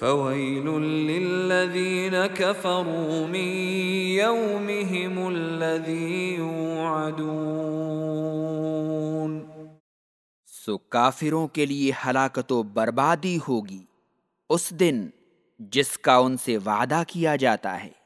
فويل للذين كفروا من يومهم الذي يوعدون سو کافروں کے لیے ہلاکت و بربادی ہوگی اس دن جس کا ان سے وعدہ کیا جاتا ہے۔